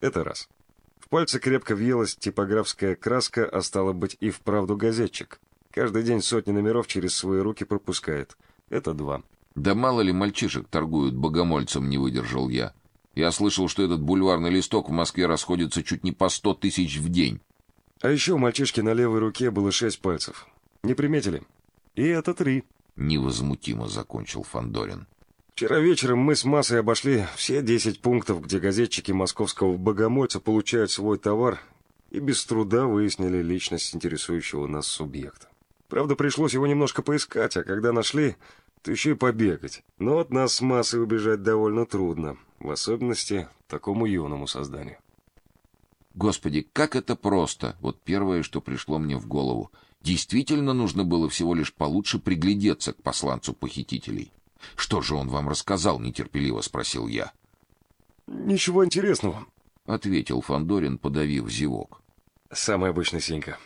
Это раз. В пальце крепко въелась типографская краска, а стало быть и вправду газетчик. Каждый день сотни номеров через свои руки пропускает. Это два. Да мало ли мальчишек торгуют богомольцем, не выдержал я. Я слышал, что этот бульварный листок в Москве расходится чуть не по сто тысяч в день. А еще у мальчишки на левой руке было шесть пальцев. Не приметили? И это три. Невозмутимо закончил Фандорин. Вчера вечером мы с массой обошли все десять пунктов, где газетчики московского богомольца получают свой товар, и без труда выяснили личность интересующего нас субъекта. Правда, пришлось его немножко поискать, а когда нашли, то еще и побегать. Но от нас с массой убежать довольно трудно, в особенности такому юному созданию. Господи, как это просто! Вот первое, что пришло мне в голову. Действительно нужно было всего лишь получше приглядеться к посланцу похитителей. Что же он вам рассказал, нетерпеливо спросил я. Ничего интересного, ответил Фандорин, подавив зевок. Самый обычный Сенька.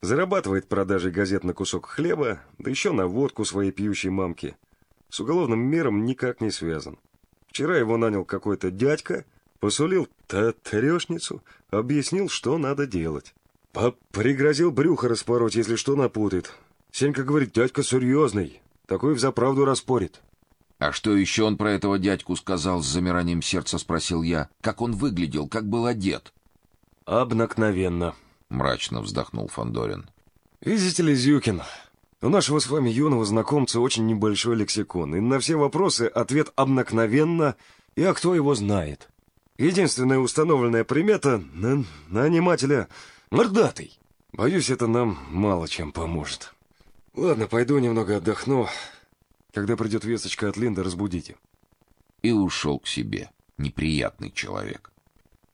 Зарабатывает продажей газет на кусок хлеба, да еще на водку своей пьющей мамки. С уголовным миром никак не связан. Вчера его нанял какой-то дядька, посулил трешницу, объяснил, что надо делать. Пригрозил брюхо распороть, если что напутает. Сенька говорит, дядька серьезный, такой взаправду распорит. А что еще он про этого дядьку сказал с замиранием сердца, спросил я. Как он выглядел, как был одет? Обыкновенно, мрачно вздохнул Фандорин. Видите ли, Зюкин, у нашего с вами юного знакомца очень небольшой лексикон, и на все вопросы ответ обыкновенно, и а кто его знает. Единственная установленная примета на нанимателя — мордатый. Боюсь, это нам мало чем поможет. Ладно, пойду немного отдохну. Когда придет весточка от Линды, разбудите. И ушел к себе. Неприятный человек.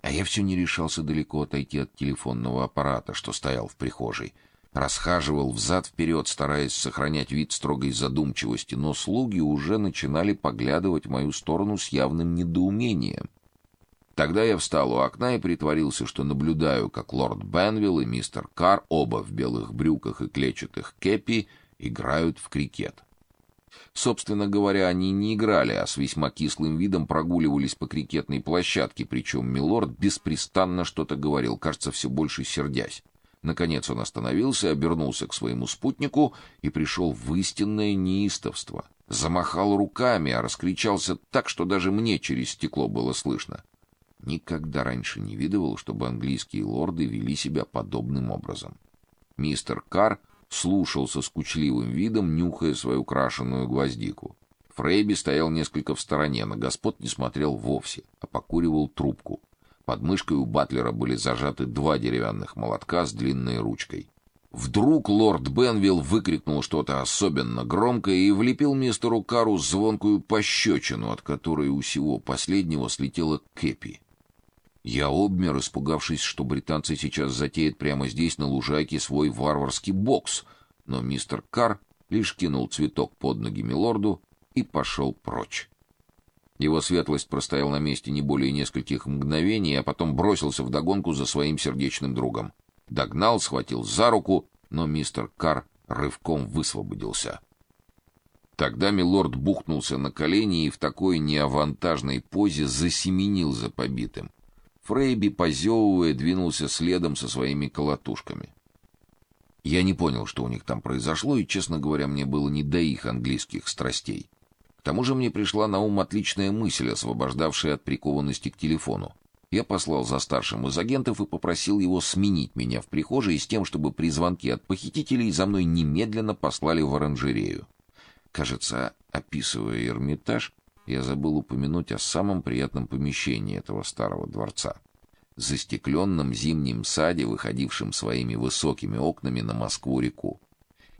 А я все не решался далеко отойти от телефонного аппарата, что стоял в прихожей. Расхаживал взад вперед, стараясь сохранять вид строгой задумчивости, но слуги уже начинали поглядывать в мою сторону с явным недоумением. Тогда я встал у окна и притворился, что наблюдаю, как лорд Бенвилл и мистер Кар, оба в белых брюках и клетчатых кепи, играют в крикет. Собственно говоря, они не играли, а с весьма кислым видом прогуливались по крикетной площадке, причем милорд беспрестанно что-то говорил, кажется, все больше сердясь. Наконец он остановился, обернулся к своему спутнику и пришел в истинное неистовство. Замахал руками, а раскричался так, что даже мне через стекло было слышно. Никогда раньше не видывал, чтобы английские лорды вели себя подобным образом. Мистер Кар слушал со скучливым видом, нюхая свою крашеную гвоздику. Фрейби стоял несколько в стороне, на господ не смотрел вовсе, а покуривал трубку. Под мышкой у батлера были зажаты два деревянных молотка с длинной ручкой. Вдруг лорд Бенвилл выкрикнул что-то особенно громкое и влепил мистеру Кару звонкую пощечину, от которой у всего последнего слетела кепи. Я обмер, испугавшись, что британцы сейчас затеют прямо здесь на лужайке свой варварский бокс, но мистер Кар лишь кинул цветок под ноги милорду и пошел прочь. Его светлость простоял на месте не более нескольких мгновений, а потом бросился в догонку за своим сердечным другом. Догнал, схватил за руку, но мистер Кар рывком высвободился. Тогда милорд бухнулся на колени и в такой неавантажной позе засеменил за побитым. Фрейби, позевывая, двинулся следом со своими колотушками. Я не понял, что у них там произошло, и, честно говоря, мне было не до их английских страстей. К тому же мне пришла на ум отличная мысль, освобождавшая от прикованности к телефону. Я послал за старшим из агентов и попросил его сменить меня в прихожей с тем, чтобы при звонке от похитителей за мной немедленно послали в оранжерею. Кажется, описывая Эрмитаж, я забыл упомянуть о самом приятном помещении этого старого дворца. Застекленном зимнем саде, выходившем своими высокими окнами на Москву-реку.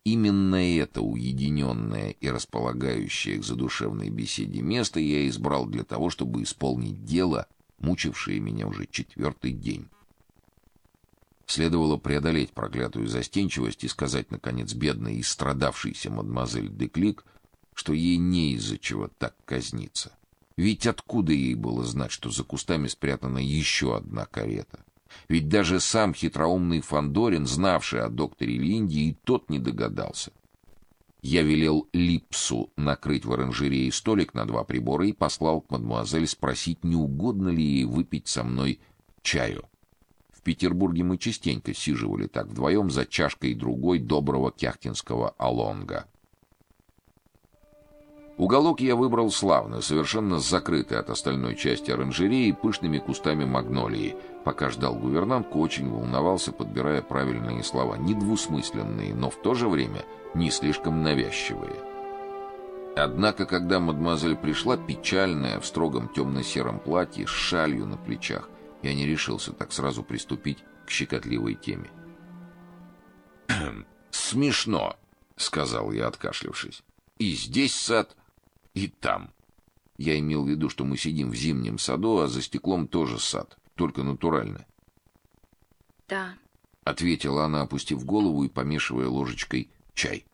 Именно это уединенное и располагающее к задушевной беседе место я избрал для того, чтобы исполнить дело, мучившее меня уже четвертый день. Следовало преодолеть проклятую застенчивость и сказать наконец бедной и страдавшейся мадемуазель Деклик, что ей не из-за чего так казниться. Ведь откуда ей было знать, что за кустами спрятана еще одна карета? Ведь даже сам хитроумный Фандорин, знавший о докторе Линде, и тот не догадался. Я велел Липсу накрыть в оранжерее столик на два прибора и послал к мадемуазель спросить, не угодно ли ей выпить со мной чаю. В Петербурге мы частенько сиживали так вдвоем за чашкой другой доброго кяхтинского алонга. Уголок я выбрал славно, совершенно закрытый от остальной части оранжереи пышными кустами магнолии. Пока ждал гувернантку, очень волновался, подбирая правильные слова, недвусмысленные, но в то же время не слишком навязчивые. Однако, когда мадемуазель пришла, печальная, в строгом темно-сером платье, с шалью на плечах, я не решился так сразу приступить к щекотливой теме. «Смешно», — сказал я, откашлившись. «И здесь сад, и там». Я имел в виду, что мы сидим в зимнем саду, а за стеклом тоже сад, только натурально. «Да», — ответила она, опустив голову и помешивая ложечкой чай.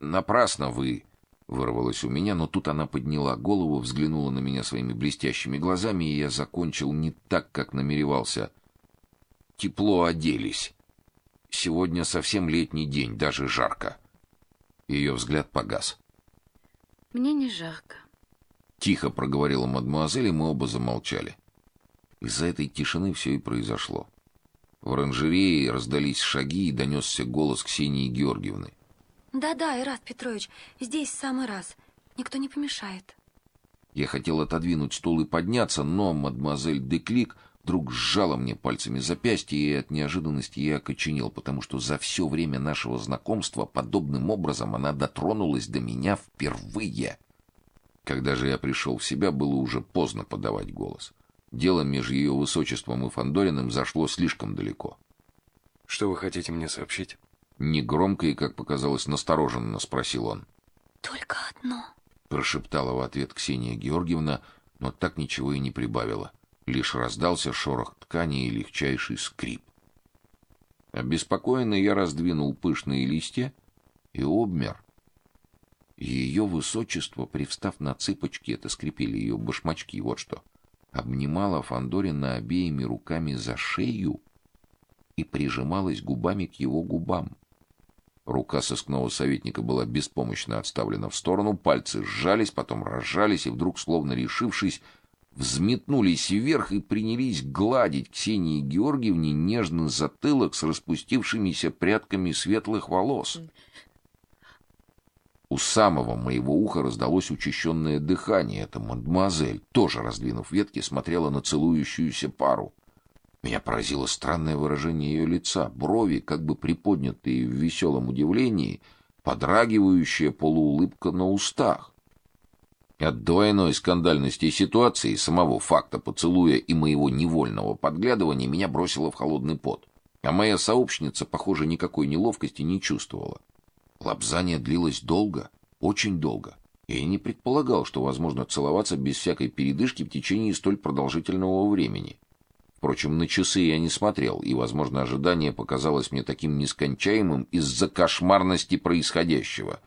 «Напрасно вы Вырвалось у меня, но тут она подняла голову, взглянула на меня своими блестящими глазами, и я закончил не так, как намеревался. Тепло оделись. Сегодня совсем летний день, даже жарко. Ее взгляд погас. Мне не жарко. Тихо проговорила мадмуазель, и мы оба замолчали. Из-за этой тишины все и произошло. В оранжерее раздались шаги и донесся голос Ксении Георгиевны. Да-да, Ират Петрович, здесь самый раз. Никто не помешает. Я хотел отодвинуть стул и подняться, но мадемуазель Деклик вдруг сжала мне пальцами запястье, и от неожиданности я окоченел, потому что за все время нашего знакомства подобным образом она дотронулась до меня впервые. Когда же я пришел в себя, было уже поздно подавать голос. Дело между ее высочеством и Фандориным зашло слишком далеко. Что вы хотите мне сообщить? Негромко и, как показалось, настороженно спросил он. «Только одно», — прошептала в ответ Ксения Георгиевна, но так ничего и не прибавила. Лишь раздался шорох ткани и легчайший скрип. Обеспокоенный я раздвинул пышные листья и обмер. Ее высочество, привстав на цыпочки, это скрипели ее башмачки, вот что, обнимала Фандорина обеими руками за шею и прижималась губами к его губам. Рука сыскного советника была беспомощно отставлена в сторону, пальцы сжались, потом разжались и вдруг, словно решившись, взметнулись вверх и принялись гладить Ксении Георгиевне нежный затылок с распустившимися прядками светлых волос. У самого моего уха раздалось учащенное дыхание. Это мадемуазель, тоже раздвинув ветки, смотрела на целующуюся пару. Меня поразило странное выражение ее лица, брови, как бы приподнятые в веселом удивлении, подрагивающая полуулыбка на устах. От двойной скандальности ситуации, самого факта поцелуя и моего невольного подглядывания меня бросило в холодный пот. А моя сообщница, похоже, никакой неловкости не чувствовала. Лапзание длилось долго, очень долго. Я и не предполагал, что возможно целоваться без всякой передышки в течение столь продолжительного времени. Впрочем, на часы я не смотрел, и, возможно, ожидание показалось мне таким нескончаемым из-за кошмарности происходящего.